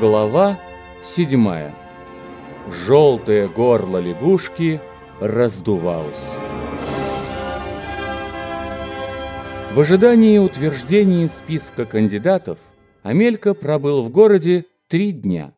Глава седьмая. Желтое горло лягушки раздувалось. В ожидании утверждения списка кандидатов Амелька пробыл в городе три дня.